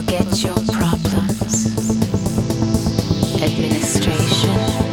forget your problems. Administration.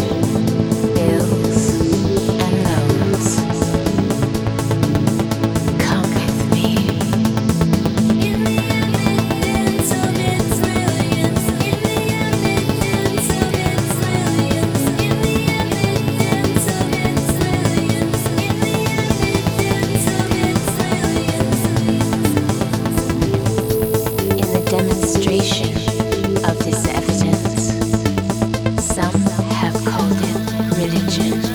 religion.